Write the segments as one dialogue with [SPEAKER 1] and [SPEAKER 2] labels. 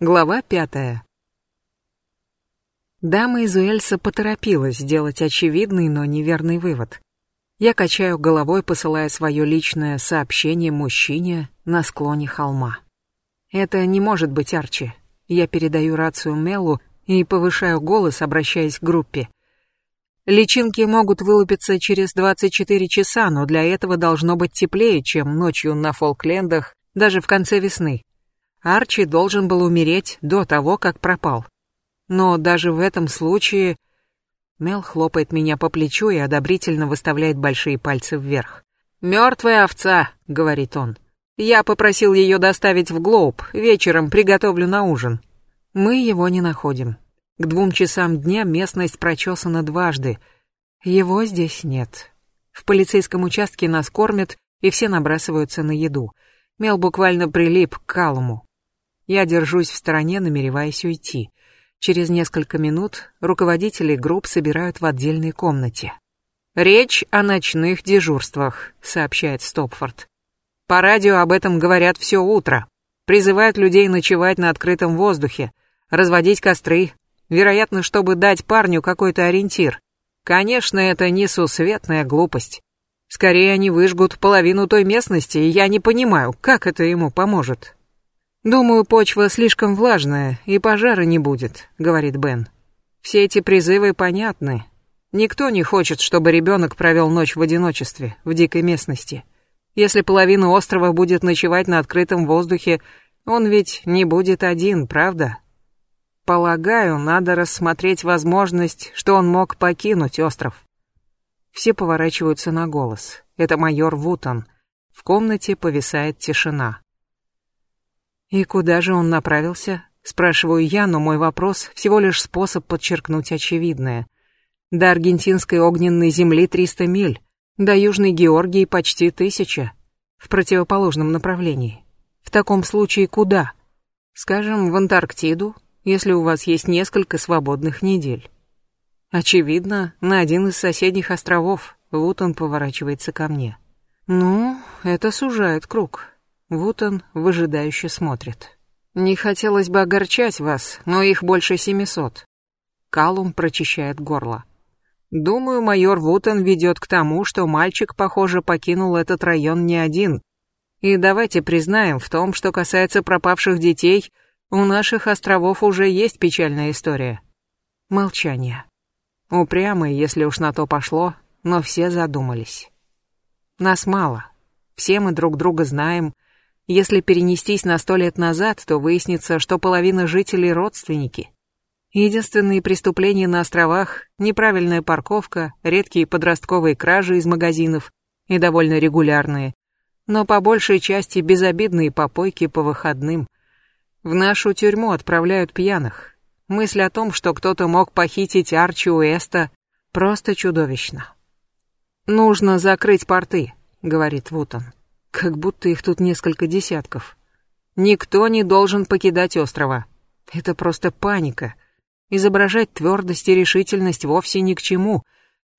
[SPEAKER 1] Глава пятая. Дама из Уэльса поторопилась сделать очевидный, но неверный вывод. Я качаю головой, посылая свое личное сообщение мужчине на склоне холма. Это не может быть Арчи. Я передаю рацию Мелу и повышаю голос, обращаясь к группе. Личинки могут вылупиться через 24 часа, но для этого должно быть теплее, чем ночью на Фолклендах, даже в конце весны. Арчи должен был умереть до того, как пропал. Но даже в этом случае... Мел хлопает меня по плечу и одобрительно выставляет большие пальцы вверх. «Мертвая овца», — говорит он. «Я попросил ее доставить в Глоуб, вечером приготовлю на ужин». Мы его не находим. К двум часам дня местность прочесана дважды. Его здесь нет. В полицейском участке нас кормят, и все набрасываются на еду. Мел буквально прилип к Калуму. Я держусь в стороне, намереваясь уйти. Через несколько минут руководители групп собирают в отдельной комнате. «Речь о ночных дежурствах», — сообщает Стопфорд. «По радио об этом говорят все утро. Призывают людей ночевать на открытом воздухе, разводить костры, вероятно, чтобы дать парню какой-то ориентир. Конечно, это несусветная глупость. Скорее они выжгут половину той местности, и я не понимаю, как это ему поможет. «Думаю, почва слишком влажная, и пожара не будет», — говорит Бен. «Все эти призывы понятны. Никто не хочет, чтобы ребенок провел ночь в одиночестве, в дикой местности. Если половина острова будет ночевать на открытом воздухе, он ведь не будет один, правда? Полагаю, надо рассмотреть возможность, что он мог покинуть остров». Все поворачиваются на голос. Это майор Вутон. В комнате повисает тишина. «И куда же он направился?» Спрашиваю я, но мой вопрос всего лишь способ подчеркнуть очевидное. До аргентинской огненной земли 300 миль, до Южной Георгии почти тысяча. В противоположном направлении. В таком случае куда? Скажем, в Антарктиду, если у вас есть несколько свободных недель. Очевидно, на один из соседних островов. Вот он поворачивается ко мне. Ну, это сужает круг. Вот он выжидающе смотрит. «Не хотелось бы огорчать вас, но их больше семисот». Калум прочищает горло. «Думаю, майор Вутон ведет к тому, что мальчик, похоже, покинул этот район не один. И давайте признаем, в том, что касается пропавших детей, у наших островов уже есть печальная история». Молчание. Упрямые, если уж на то пошло, но все задумались. Нас мало. Все мы друг друга знаем, если перенестись на сто лет назад, то выяснится, что половина жителей — родственники. Единственные преступления на островах — неправильная парковка, редкие подростковые кражи из магазинов и довольно регулярные, но по большей части безобидные попойки по выходным. В нашу тюрьму отправляют пьяных. Мысль о том, что кто-то мог похитить Арчи Уэста, просто чудовищно. «Нужно закрыть порты», — говорит Вутон. Как будто их тут несколько десятков. Никто не должен покидать острова. Это просто паника. Изображать твердость и решительность вовсе ни к чему.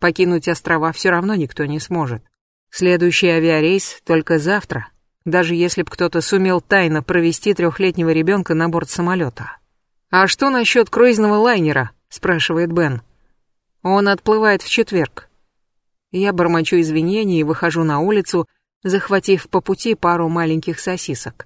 [SPEAKER 1] Покинуть острова все равно никто не сможет. Следующий авиарейс только завтра, даже если б кто-то сумел тайно провести трехлетнего ребенка на борт самолета. «А что насчет круизного лайнера?» – спрашивает Бен. «Он отплывает в четверг». Я бормочу извинения и выхожу на улицу, захватив по пути пару маленьких сосисок.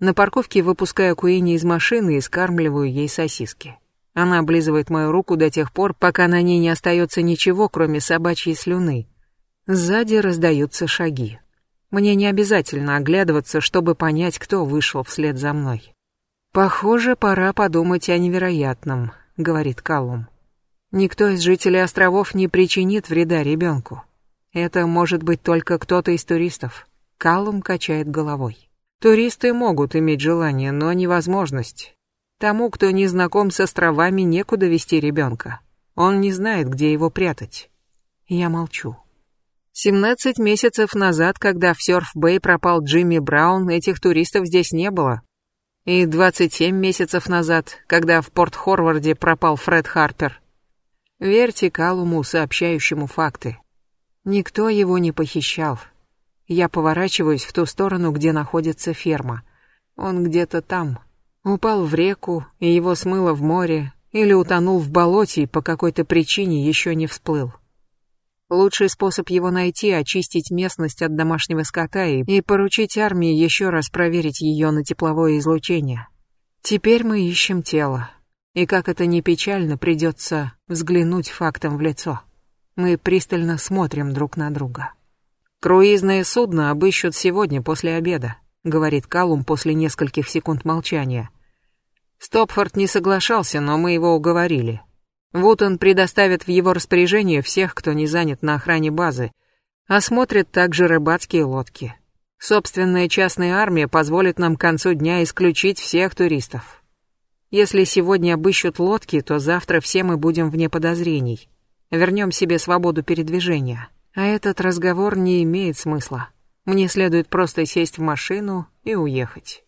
[SPEAKER 1] На парковке выпускаю Куини из машины и скармливаю ей сосиски. Она облизывает мою руку до тех пор, пока на ней не остается ничего, кроме собачьей слюны. Сзади раздаются шаги. Мне не обязательно оглядываться, чтобы понять, кто вышел вслед за мной. «Похоже, пора подумать о невероятном», — говорит Калум. «Никто из жителей островов не причинит вреда ребенку. Это может быть только кто-то из туристов. Каллум качает головой. Туристы могут иметь желание, но невозможность. Тому, кто не знаком с островами, некуда вести ребенка. Он не знает, где его прятать. Я молчу. 17 месяцев назад, когда в Сёрф-Бэй пропал Джимми Браун, этих туристов здесь не было. И 27 месяцев назад, когда в Порт-Хорварде пропал Фред Харпер. Верьте Калуму, сообщающему факты. Никто его не похищал. Я поворачиваюсь в ту сторону, где находится ферма. Он где-то там. Упал в реку, и его смыло в море, или утонул в болоте и по какой-то причине еще не всплыл. Лучший способ его найти — очистить местность от домашнего скота и, и поручить армии еще раз проверить ее на тепловое излучение. Теперь мы ищем тело. И как это ни печально, придется взглянуть фактом в лицо. Мы пристально смотрим друг на друга. «Круизное судно обыщут сегодня после обеда», — говорит Калум после нескольких секунд молчания. Стопфорд не соглашался, но мы его уговорили. Вутон предоставит в его распоряжение всех, кто не занят на охране базы, осмотрит также рыбацкие лодки. Собственная частная армия позволит нам к концу дня исключить всех туристов. Если сегодня обыщут лодки, то завтра все мы будем вне подозрений. Вернем себе свободу передвижения. А этот разговор не имеет смысла. Мне следует просто сесть в машину и уехать.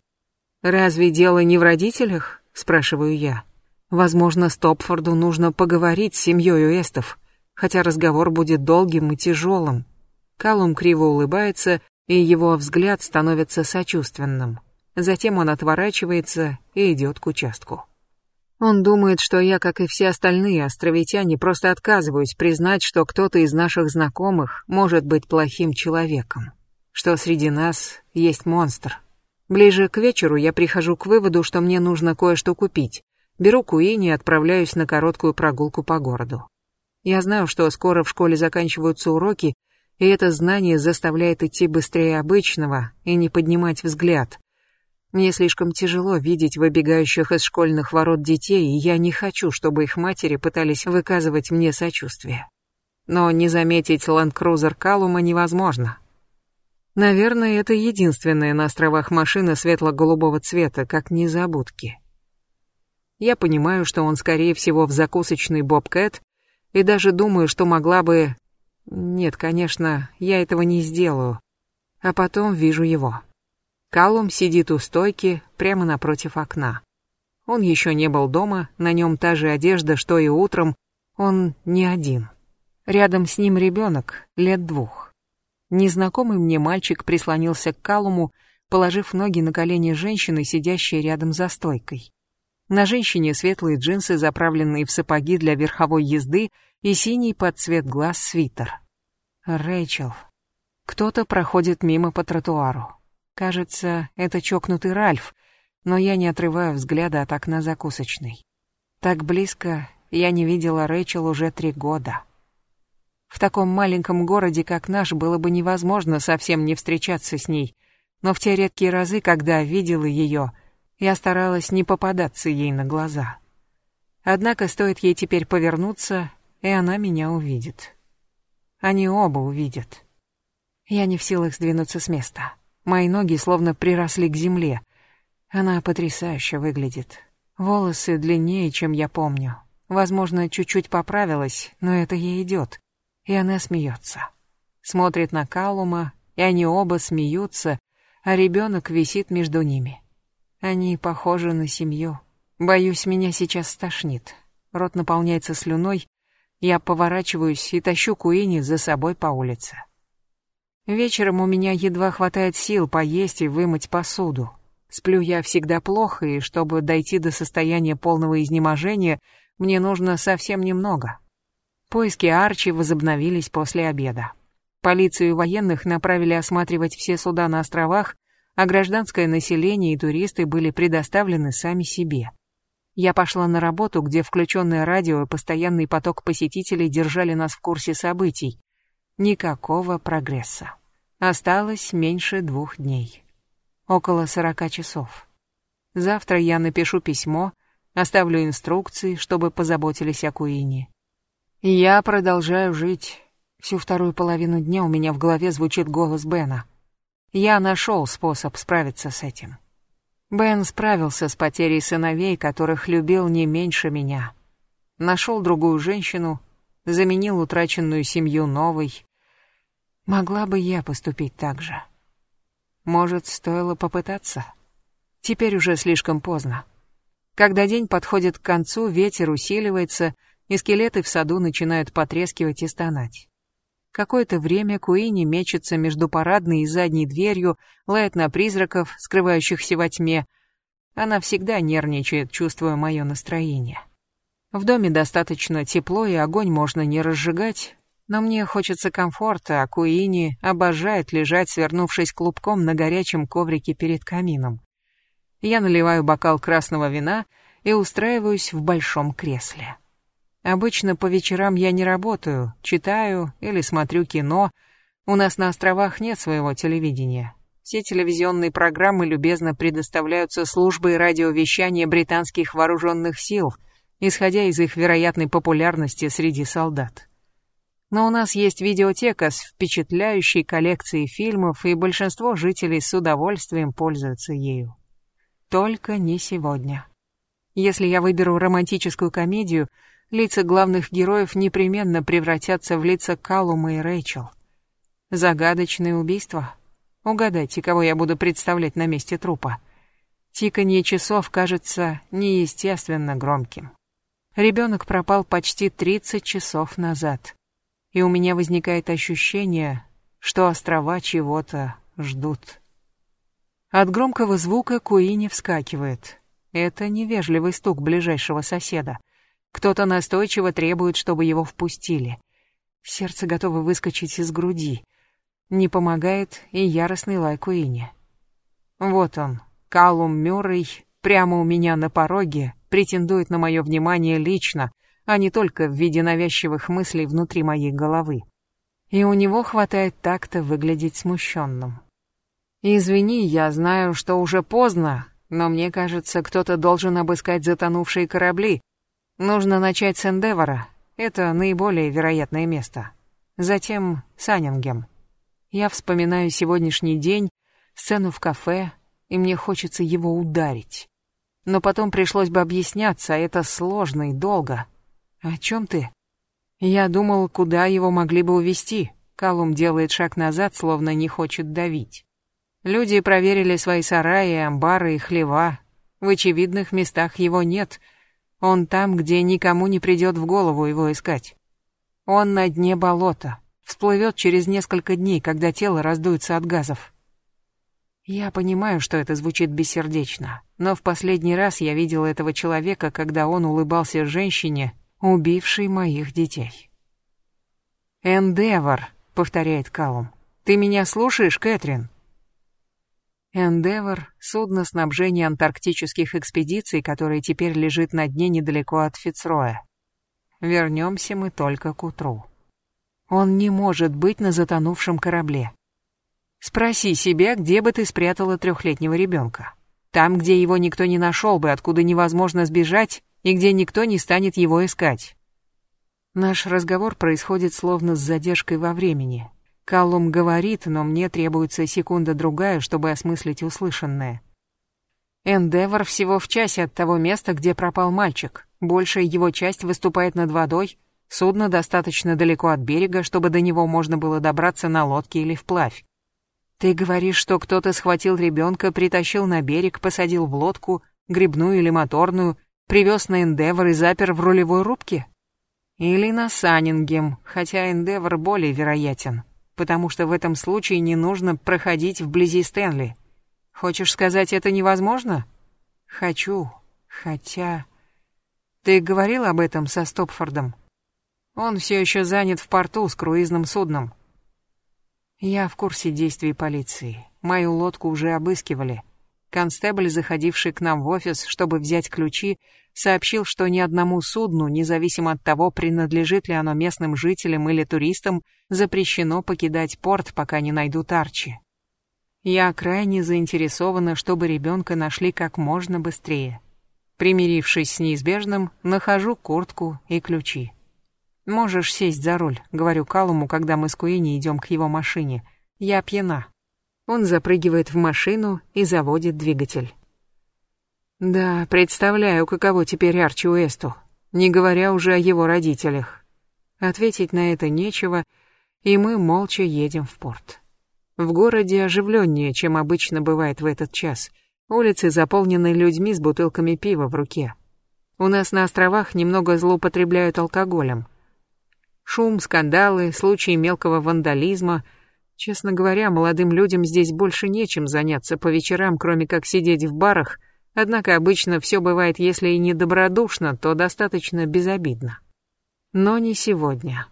[SPEAKER 1] Разве дело не в родителях? спрашиваю я. Возможно, Стопфорду нужно поговорить с семьей Уэстов, хотя разговор будет долгим и тяжелым. Калум криво улыбается, и его взгляд становится сочувственным. Затем он отворачивается и идет к участку. Он думает, что я, как и все остальные островитяне, просто отказываюсь признать, что кто-то из наших знакомых может быть плохим человеком, что среди нас есть монстр. Ближе к вечеру я прихожу к выводу, что мне нужно кое-что купить. Беру Куини и отправляюсь на короткую прогулку по городу. Я знаю, что скоро в школе заканчиваются уроки, и это знание заставляет идти быстрее обычного и не поднимать взгляд. Мне слишком тяжело видеть выбегающих из школьных ворот детей, и я не хочу, чтобы их матери пытались выказывать мне сочувствие. Но не заметить ленд-крузер Калума невозможно. Наверное, это единственная на островах машина светло-голубого цвета, как незабудки. Я понимаю, что он, скорее всего, в закусочный Бобкэт, и даже думаю, что могла бы... Нет, конечно, я этого не сделаю. А потом вижу его. Калум сидит у стойки, прямо напротив окна. Он еще не был дома, на нем та же одежда, что и утром, он не один. Рядом с ним ребенок, лет двух. Незнакомый мне мальчик прислонился к Калуму, положив ноги на колени женщины, сидящей рядом за стойкой. На женщине светлые джинсы, заправленные в сапоги для верховой езды, и синий под цвет глаз свитер. Рэйчел. Кто-то проходит мимо по тротуару. Кажется, это чокнутый Ральф, но я не отрываю взгляда от окна закусочной. Так близко я не видела Рэйчел уже три года. В таком маленьком городе, как наш, было бы невозможно совсем не встречаться с ней, но в те редкие разы, когда видела ее, я старалась не попадаться ей на глаза. Однако стоит ей теперь повернуться, и она меня увидит. Они оба увидят. Я не в силах сдвинуться с места. Мои ноги словно приросли к земле. Она потрясающе выглядит. Волосы длиннее, чем я помню. Возможно, чуть-чуть поправилась, но это ей идет. И она смеется. Смотрит на Калума, и они оба смеются, а ребенок висит между ними. Они похожи на семью. Боюсь, меня сейчас стошнит. Рот наполняется слюной, я поворачиваюсь и тащу Куини за собой по улице. Вечером у меня едва хватает сил поесть и вымыть посуду. Сплю я всегда плохо, и чтобы дойти до состояния полного изнеможения, мне нужно совсем немного. Поиски Арчи возобновились после обеда. Полицию и военных направили осматривать все суда на островах, а гражданское население и туристы были предоставлены сами себе. Я пошла на работу, где включенное радио и постоянный поток посетителей держали нас в курсе событий. Никакого прогресса. Осталось меньше двух дней. Около сорока часов. Завтра я напишу письмо, оставлю инструкции, чтобы позаботились о Куине. Я продолжаю жить. Всю вторую половину дня у меня в голове звучит голос Бена. Я нашел способ справиться с этим. Бен справился с потерей сыновей, которых любил не меньше меня. Нашел другую женщину, заменил утраченную семью новой. Могла бы я поступить так же? Может, стоило попытаться? Теперь уже слишком поздно. Когда день подходит к концу, ветер усиливается — и скелеты в саду начинают потрескивать и стонать. Какое-то время Куини мечется между парадной и задней дверью, лает на призраков, скрывающихся во тьме. Она всегда нервничает, чувствуя мое настроение. В доме достаточно тепло, и огонь можно не разжигать, но мне хочется комфорта, а Куини обожает лежать, свернувшись клубком на горячем коврике перед камином. Я наливаю бокал красного вина и устраиваюсь в большом кресле. Обычно по вечерам я не работаю, читаю или смотрю кино. У нас на островах нет своего телевидения. Все телевизионные программы любезно предоставляются службой радиовещания британских вооруженных сил, исходя из их вероятной популярности среди солдат. Но у нас есть видеотека с впечатляющей коллекцией фильмов, и большинство жителей с удовольствием пользуются ею. Только не сегодня. Если я выберу романтическую комедию, лица главных героев непременно превратятся в лица Калума и Рэйчел. Загадочное убийство. Угадайте, кого я буду представлять на месте трупа. Тиканье часов кажется неестественно громким. Ребенок пропал почти 30 часов назад, и у меня возникает ощущение, что острова чего-то ждут. От громкого звука Куини вскакивает. Это невежливый стук ближайшего соседа. Кто-то настойчиво требует, чтобы его впустили. Сердце готово выскочить из груди. Не помогает и яростный лай Куини. Вот он, Калум Мюррей, прямо у меня на пороге, претендует на мое внимание лично, а не только в виде навязчивых мыслей внутри моей головы. И у него хватает так-то выглядеть смущенным. «Извини, я знаю, что уже поздно, но мне кажется, кто-то должен обыскать затонувшие корабли. Нужно начать с Эндевора. Это наиболее вероятное место. Затем Саннингем. Я вспоминаю сегодняшний день, сцену в кафе, и мне хочется его ударить. Но потом пришлось бы объясняться, а это сложно и долго. О чем ты? Я думал, куда его могли бы увести. Калум делает шаг назад, словно не хочет давить. Люди проверили свои сараи, амбары и хлева. В очевидных местах его нет. Он там, где никому не придет в голову его искать. Он на дне болота. Всплывет через несколько дней, когда тело раздуется от газов. Я понимаю, что это звучит бессердечно, но в последний раз я видел этого человека, когда он улыбался женщине, убившей моих детей. «Эндевор», — повторяет Калум. «Ты меня слушаешь, Кэтрин?» Эндевор — судно снабжения антарктических экспедиций, которое теперь лежит на дне недалеко от Фицроя. Вернемся мы только к утру. Он не может быть на затонувшем корабле. Спроси себя, где бы ты спрятала трехлетнего ребенка. Там, где его никто не нашел бы, откуда невозможно сбежать, и где никто не станет его искать. Наш разговор происходит словно с задержкой во времени. Каллум говорит, но мне требуется секунда-другая, чтобы осмыслить услышанное. Эндевор всего в часе от того места, где пропал мальчик. Большая его часть выступает над водой. Судно достаточно далеко от берега, чтобы до него можно было добраться на лодке или вплавь. Ты говоришь, что кто-то схватил ребенка, притащил на берег, посадил в лодку, грибную или моторную, привез на Эндевор и запер в рулевой рубке? Или на Саннингем, хотя Эндевор более вероятен потому что в этом случае не нужно проходить вблизи Стэнли. Хочешь сказать, это невозможно? Хочу, хотя... Ты говорил об этом со Стопфордом? Он все еще занят в порту с круизным судном. Я в курсе действий полиции. Мою лодку уже обыскивали. Констебль, заходивший к нам в офис, чтобы взять ключи, сообщил, что ни одному судну, независимо от того, принадлежит ли оно местным жителям или туристам, запрещено покидать порт, пока не найдут Арчи. Я крайне заинтересована, чтобы ребенка нашли как можно быстрее. Примирившись с неизбежным, нахожу куртку и ключи. «Можешь сесть за руль», — говорю Калуму, когда мы с Куини идем к его машине. «Я пьяна». Он запрыгивает в машину и заводит двигатель. Да, представляю, каково теперь Арчи Уэсту, не говоря уже о его родителях. Ответить на это нечего, и мы молча едем в порт. В городе оживленнее, чем обычно бывает в этот час. Улицы заполнены людьми с бутылками пива в руке. У нас на островах немного злоупотребляют алкоголем. Шум, скандалы, случаи мелкого вандализма. Честно говоря, молодым людям здесь больше нечем заняться по вечерам, кроме как сидеть в барах – Однако обычно все бывает, если и не добродушно, то достаточно безобидно. Но не сегодня.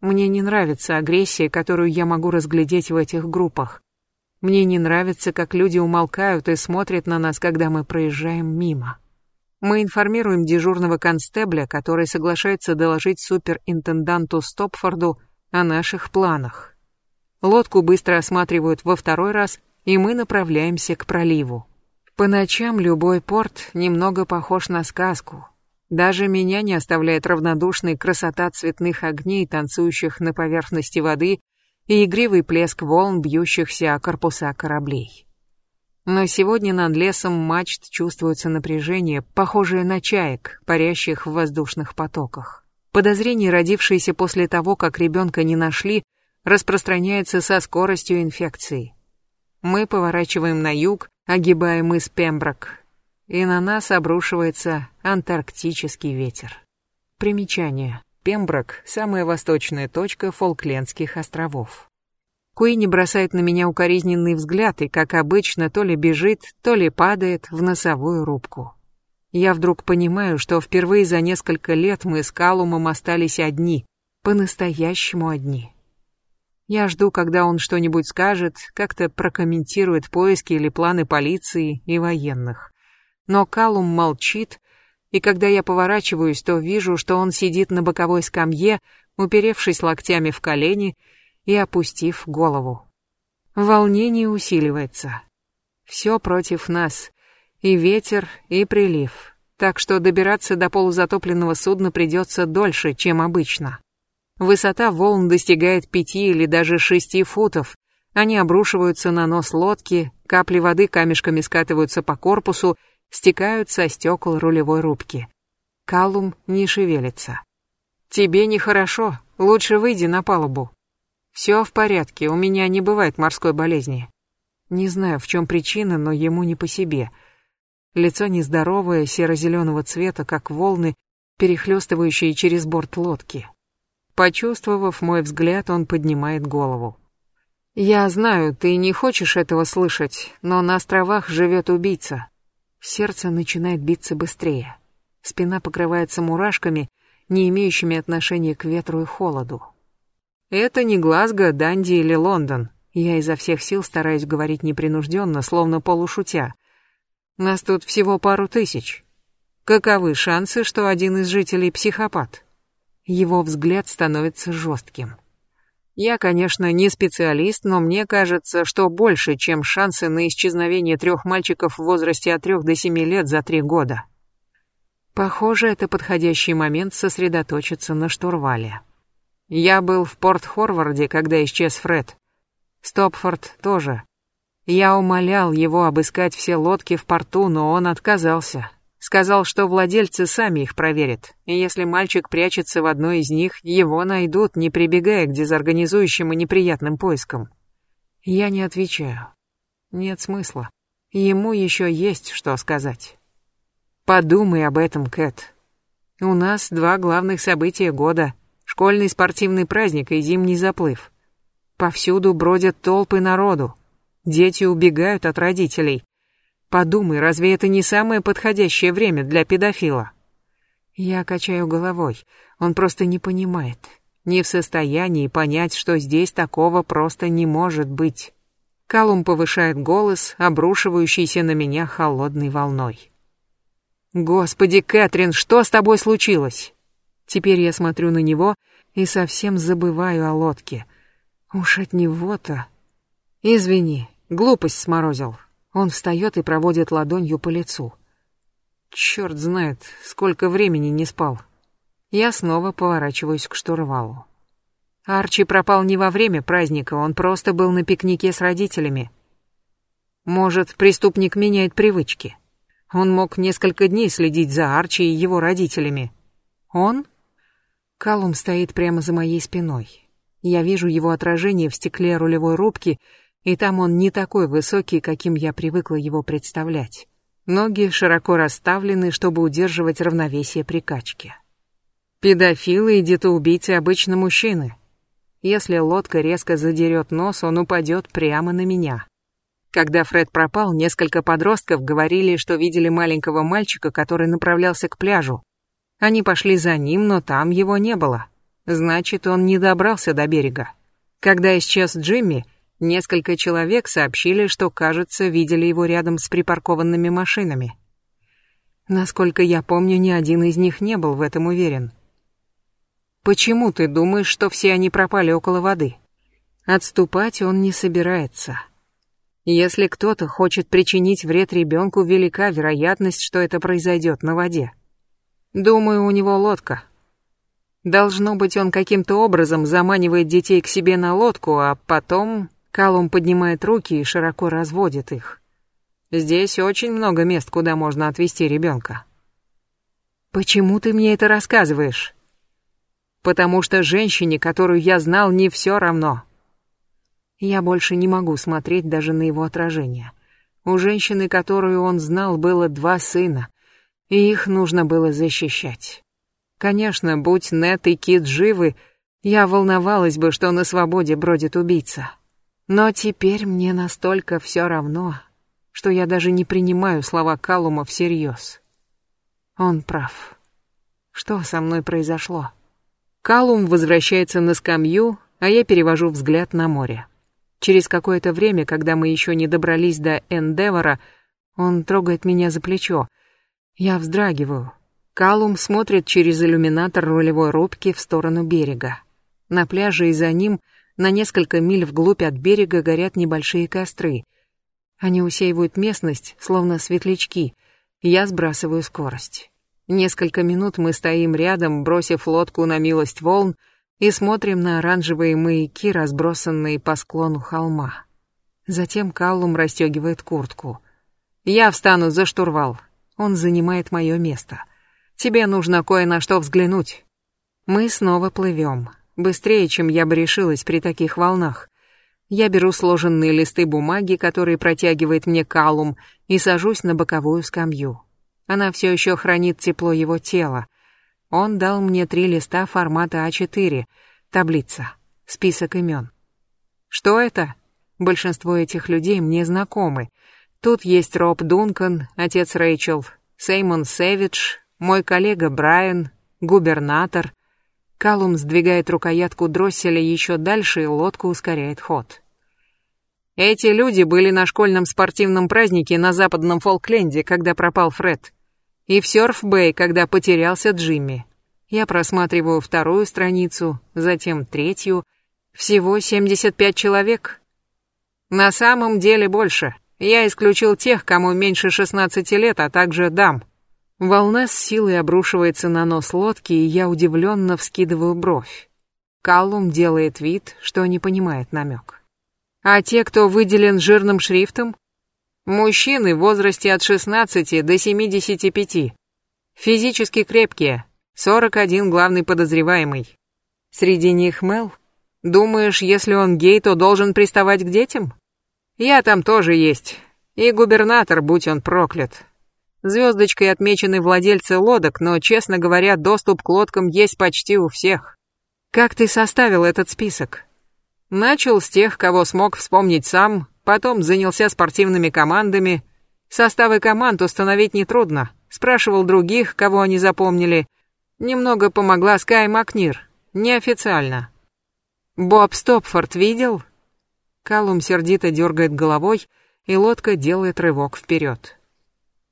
[SPEAKER 1] Мне не нравится агрессия, которую я могу разглядеть в этих группах. Мне не нравится, как люди умолкают и смотрят на нас, когда мы проезжаем мимо. Мы информируем дежурного констебля, который соглашается доложить суперинтенданту Стопфорду о наших планах. Лодку быстро осматривают во второй раз, и мы направляемся к проливу. По ночам любой порт немного похож на сказку. Даже меня не оставляет равнодушной красота цветных огней, танцующих на поверхности воды, и игривый плеск волн, бьющихся о корпуса кораблей. Но сегодня над лесом мачт чувствуется напряжение, похожее на чаек, парящих в воздушных потоках. Подозрение, родившееся после того, как ребенка не нашли, распространяется со скоростью инфекции. Мы поворачиваем на юг, огибая мыс Пемброк, и на нас обрушивается антарктический ветер. Примечание. Пемброк – самая восточная точка Фолклендских островов. Куинни бросает на меня укоризненный взгляд и, как обычно, то ли бежит, то ли падает в носовую рубку. Я вдруг понимаю, что впервые за несколько лет мы с Калумом остались одни, по-настоящему одни. Я жду, когда он что-нибудь скажет, как-то прокомментирует поиски или планы полиции и военных. Но Калум молчит, и когда я поворачиваюсь, то вижу, что он сидит на боковой скамье, уперевшись локтями в колени и опустив голову. Волнение усиливается. Все против нас. И ветер, и прилив. Так что добираться до полузатопленного судна придется дольше, чем обычно. Высота волн достигает пяти или даже шести футов. Они обрушиваются на нос лодки, капли воды камешками скатываются по корпусу, стекают со стекол рулевой рубки. Калум не шевелится. «Тебе нехорошо, лучше выйди на палубу», все в порядке, у меня не бывает морской болезни. Не знаю, в чем причина, но ему не по себе. Лицо нездоровое, серо-зеленого цвета, как волны, перехлестывающие через борт лодки. Почувствовав мой взгляд, он поднимает голову. «Я знаю, ты не хочешь этого слышать, но на островах живет убийца». Сердце начинает биться быстрее. Спина покрывается мурашками, не имеющими отношения к ветру и холоду. Это не Глазго, Данди или Лондон. Я изо всех сил стараюсь говорить непринужденно, словно полушутя. Нас тут всего пару тысяч. Каковы шансы, что один из жителей психопат? Его взгляд становится жестким. Я, конечно, не специалист, но мне кажется, что больше, чем шансы на исчезновение трех мальчиков в возрасте от трех до семи лет за три года. Похоже, это подходящий момент сосредоточиться на штурвале. Я был в Порт-Хорварде, когда исчез Фред. Стопфорд тоже. Я умолял его обыскать все лодки в порту, но он отказался. Сказал, что владельцы сами их проверят, и если мальчик прячется в одной из них, его найдут, не прибегая к дезорганизующим и неприятным поискам. Я не отвечаю. Нет смысла. Ему еще есть что сказать. Подумай об этом, Кэт. У нас два главных события года — Школьный спортивный праздник и зимний заплыв. Повсюду бродят толпы народу. Дети убегают от родителей. Подумай, разве это не самое подходящее время для педофила? Я качаю головой. Он просто не понимает. Не в состоянии понять, что здесь такого просто не может быть. Калум повышает голос, обрушивающийся на меня холодной волной. «Господи, Кэтрин, что с тобой случилось?» Теперь я смотрю на него и совсем забываю о лодке. Уж от него-то... Извини, глупость сморозил. Он встает и проводит ладонью по лицу. Черт знает, сколько времени не спал. Я снова поворачиваюсь к штурвалу. Арчи пропал не во время праздника, он просто был на пикнике с родителями. Может, преступник меняет привычки. Он мог несколько дней следить за Арчи и его родителями. Он Калум стоит прямо за моей спиной. Я вижу его отражение в стекле рулевой рубки, и там он не такой высокий, каким я привыкла его представлять. Ноги широко расставлены, чтобы удерживать равновесие при качке. Педофилы и детоубийцы обычно мужчины. Если лодка резко задерет нос, он упадет прямо на меня. Когда Фред пропал, несколько подростков говорили, что видели маленького мальчика, который направлялся к пляжу. Они пошли за ним, но там его не было. Значит, он не добрался до берега. Когда исчез Джимми, несколько человек сообщили, что, кажется, видели его рядом с припаркованными машинами. Насколько я помню, ни один из них не был в этом уверен. Почему ты думаешь, что все они пропали около воды? Отступать он не собирается. Если кто-то хочет причинить вред ребенку, велика вероятность, что это произойдет на воде. Думаю, у него лодка. Должно быть, он каким-то образом заманивает детей к себе на лодку, а потом Калум поднимает руки и широко разводит их. Здесь очень много мест, куда можно отвезти ребенка. Почему ты мне это рассказываешь? Потому что женщине, которую я знал, не все равно. Я больше не могу смотреть даже на его отражение. У женщины, которую он знал, было два сына, и их нужно было защищать. Конечно, будь Нет и Кит живы, я волновалась бы, что на свободе бродит убийца. Но теперь мне настолько все равно, что я даже не принимаю слова Калума всерьез. Он прав. Что со мной произошло? Калум возвращается на скамью, а я перевожу взгляд на море. Через какое-то время, когда мы еще не добрались до Эндевора, он трогает меня за плечо. Я вздрагиваю. Калум смотрит через иллюминатор рулевой рубки в сторону берега. На пляже и за ним, на несколько миль вглубь от берега, горят небольшие костры. Они усеивают местность, словно светлячки. Я сбрасываю скорость. Несколько минут мы стоим рядом, бросив лодку на милость волн, и смотрим на оранжевые маяки, разбросанные по склону холма. Затем Каллум расстегивает куртку. «Я встану за штурвал. Он занимает мое место. Тебе нужно кое на что взглянуть». Мы снова плывем. Быстрее, чем я бы решилась при таких волнах. Я беру сложенные листы бумаги, которые протягивает мне Калум, и сажусь на боковую скамью. Она все еще хранит тепло его тела, он дал мне три листа формата А4, таблица, список имен. Что это? Большинство этих людей мне знакомы. Тут есть Роб Дункан, отец Рэйчел, Сеймон Сэвидж, мой коллега Брайан, губернатор. Калум сдвигает рукоятку дросселя еще дальше, и лодка ускоряет ход. Эти люди были на школьном спортивном празднике на западном Фолкленде, когда пропал Фред и в Сёрф-Бэй, когда потерялся Джимми. Я просматриваю вторую страницу, затем третью. Всего 75 человек. На самом деле больше. Я исключил тех, кому меньше 16 лет, а также дам. Волна с силой обрушивается на нос лодки, и я удивленно вскидываю бровь. Каллум делает вид, что не понимает намек. А те, кто выделен жирным шрифтом, Мужчины в возрасте от 16 до 75. Физически крепкие. 41 главный подозреваемый. Среди них Мел. Думаешь, если он гей, то должен приставать к детям? Я там тоже есть. И губернатор, будь он проклят. Звездочкой отмечены владельцы лодок, но, честно говоря, доступ к лодкам есть почти у всех. Как ты составил этот список? Начал с тех, кого смог вспомнить сам, Потом занялся спортивными командами. Составы команд установить нетрудно. Спрашивал других, кого они запомнили. Немного помогла Скай Макнир. Неофициально. Боб Стопфорд видел? Калум сердито дергает головой, и лодка делает рывок вперед.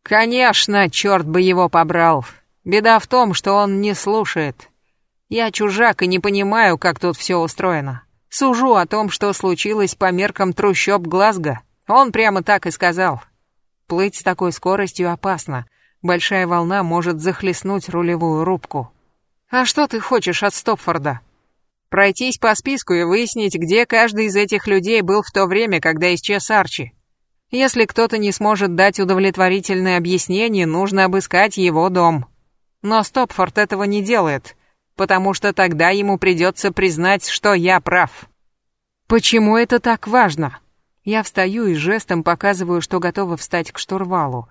[SPEAKER 1] Конечно, черт бы его побрал. Беда в том, что он не слушает. Я чужак и не понимаю, как тут все устроено. Сужу о том, что случилось по меркам трущоб Глазго. Он прямо так и сказал. Плыть с такой скоростью опасно. Большая волна может захлестнуть рулевую рубку. А что ты хочешь от Стопфорда? Пройтись по списку и выяснить, где каждый из этих людей был в то время, когда исчез Арчи. Если кто-то не сможет дать удовлетворительное объяснение, нужно обыскать его дом. Но Стопфорд этого не делает потому что тогда ему придется признать, что я прав. Почему это так важно? Я встаю и жестом показываю, что готова встать к штурвалу.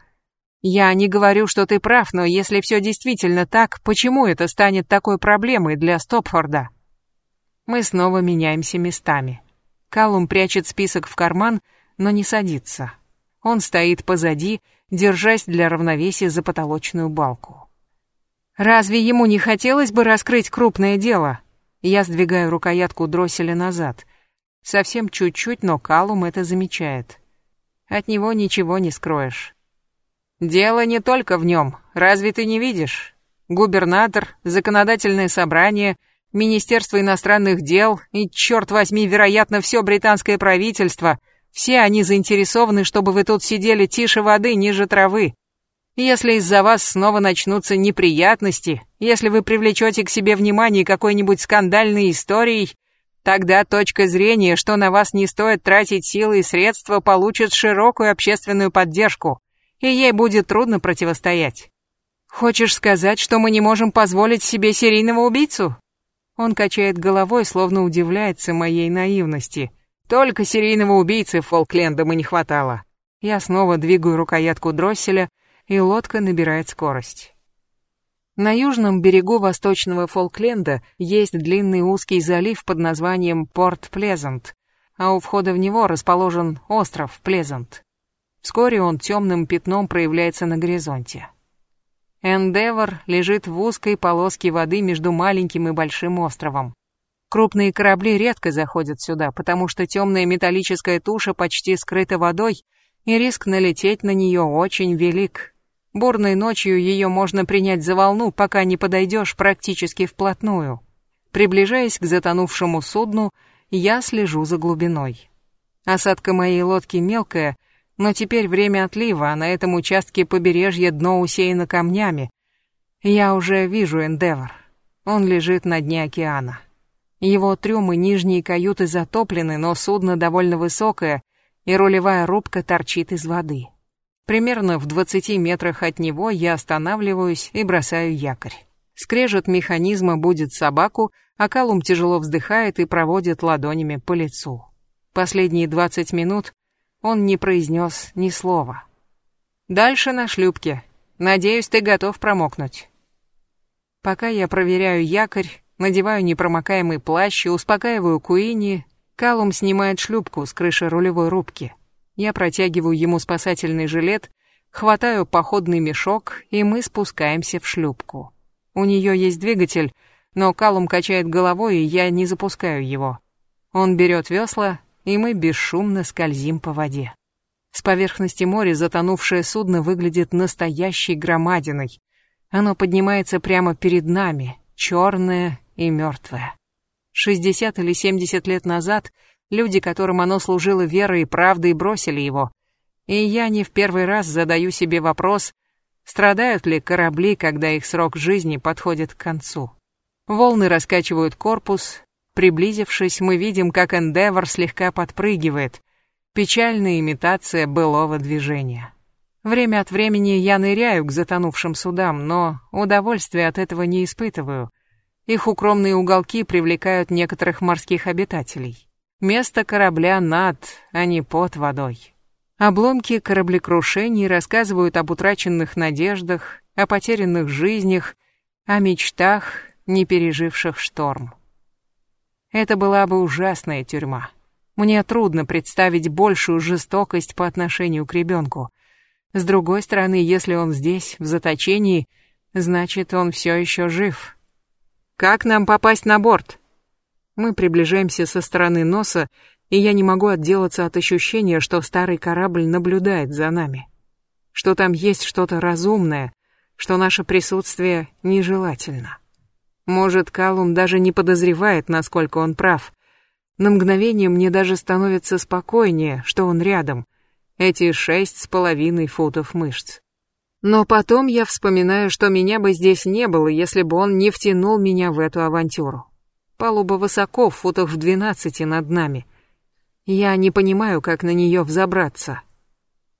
[SPEAKER 1] Я не говорю, что ты прав, но если все действительно так, почему это станет такой проблемой для Стопфорда? Мы снова меняемся местами. Калум прячет список в карман, но не садится. Он стоит позади, держась для равновесия за потолочную балку. Разве ему не хотелось бы раскрыть крупное дело? Я сдвигаю рукоятку дросселя назад. Совсем чуть-чуть, но Калум это замечает. От него ничего не скроешь. Дело не только в нем, разве ты не видишь? Губернатор, законодательное собрание, Министерство иностранных дел и, черт возьми, вероятно, все британское правительство, все они заинтересованы, чтобы вы тут сидели тише воды, ниже травы. Если из-за вас снова начнутся неприятности, если вы привлечете к себе внимание какой-нибудь скандальной историей, тогда точка зрения, что на вас не стоит тратить силы и средства, получит широкую общественную поддержку, и ей будет трудно противостоять. Хочешь сказать, что мы не можем позволить себе серийного убийцу? Он качает головой, словно удивляется моей наивности. Только серийного убийцы Фолкленда мы не хватало. Я снова двигаю рукоятку дросселя, и лодка набирает скорость. На южном берегу восточного Фолкленда есть длинный узкий залив под названием Порт Плезант, а у входа в него расположен остров Плезант. Вскоре он темным пятном проявляется на горизонте. Эндевор лежит в узкой полоске воды между маленьким и большим островом. Крупные корабли редко заходят сюда, потому что темная металлическая туша почти скрыта водой, и риск налететь на нее очень велик. Бурной ночью ее можно принять за волну, пока не подойдешь практически вплотную. Приближаясь к затонувшему судну, я слежу за глубиной. Осадка моей лодки мелкая, но теперь время отлива, а на этом участке побережья дно усеяно камнями. Я уже вижу Эндевор. Он лежит на дне океана. Его трюмы нижние каюты затоплены, но судно довольно высокое, и рулевая рубка торчит из воды. Примерно в 20 метрах от него я останавливаюсь и бросаю якорь. Скрежет механизма будет собаку, а Калум тяжело вздыхает и проводит ладонями по лицу. Последние 20 минут он не произнес ни слова. «Дальше на шлюпке. Надеюсь, ты готов промокнуть». Пока я проверяю якорь, надеваю непромокаемый плащ и успокаиваю Куини, Калум снимает шлюпку с крыши рулевой рубки. Я протягиваю ему спасательный жилет, хватаю походный мешок, и мы спускаемся в шлюпку. У нее есть двигатель, но Калум качает головой, и я не запускаю его. Он берет весла, и мы бесшумно скользим по воде. С поверхности моря затонувшее судно выглядит настоящей громадиной. Оно поднимается прямо перед нами, черное и мертвое. 60 или 70 лет назад люди, которым оно служило верой и правдой, бросили его. И я не в первый раз задаю себе вопрос, страдают ли корабли, когда их срок жизни подходит к концу. Волны раскачивают корпус, Приблизившись, мы видим, как Эндевор слегка подпрыгивает. Печальная имитация былого движения. Время от времени я ныряю к затонувшим судам, но удовольствия от этого не испытываю. Их укромные уголки привлекают некоторых морских обитателей. Место корабля над, а не под водой. Обломки кораблекрушений рассказывают об утраченных надеждах, о потерянных жизнях, о мечтах, не переживших шторм. Это была бы ужасная тюрьма. Мне трудно представить большую жестокость по отношению к ребенку. С другой стороны, если он здесь, в заточении, значит, он все еще жив. Как нам попасть на борт? Мы приближаемся со стороны носа, и я не могу отделаться от ощущения, что старый корабль наблюдает за нами. Что там есть что-то разумное, что наше присутствие нежелательно. Может, Калум даже не подозревает, насколько он прав. На мгновение мне даже становится спокойнее, что он рядом. Эти шесть с половиной футов мышц. Но потом я вспоминаю, что меня бы здесь не было, если бы он не втянул меня в эту авантюру. Палуба высоко, в футах в двенадцати над нами. Я не понимаю, как на нее взобраться.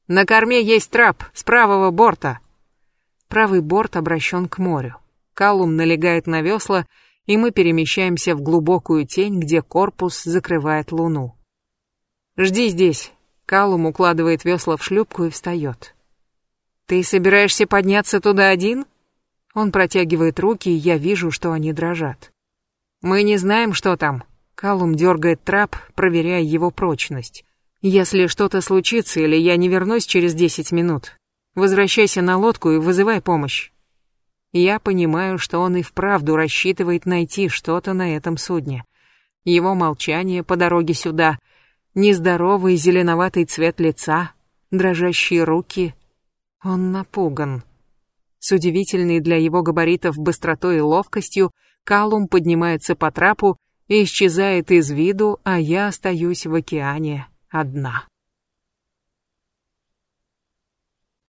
[SPEAKER 1] На корме есть трап, с правого борта. Правый борт обращен к морю. Калум налегает на весла, и мы перемещаемся в глубокую тень, где корпус закрывает луну. «Жди здесь». Калум укладывает весла в шлюпку и встает. «Ты собираешься подняться туда один?» Он протягивает руки, и я вижу, что они дрожат. «Мы не знаем, что там». Калум дергает трап, проверяя его прочность. Если что-то случится или я не вернусь через десять минут, возвращайся на лодку и вызывай помощь. Я понимаю, что он и вправду рассчитывает найти что-то на этом судне. Его молчание по дороге сюда, нездоровый зеленоватый цвет лица, дрожащие руки. Он напуган. С удивительной для его габаритов быстротой и ловкостью Калум поднимается по трапу и исчезает из виду, а я остаюсь в океане одна.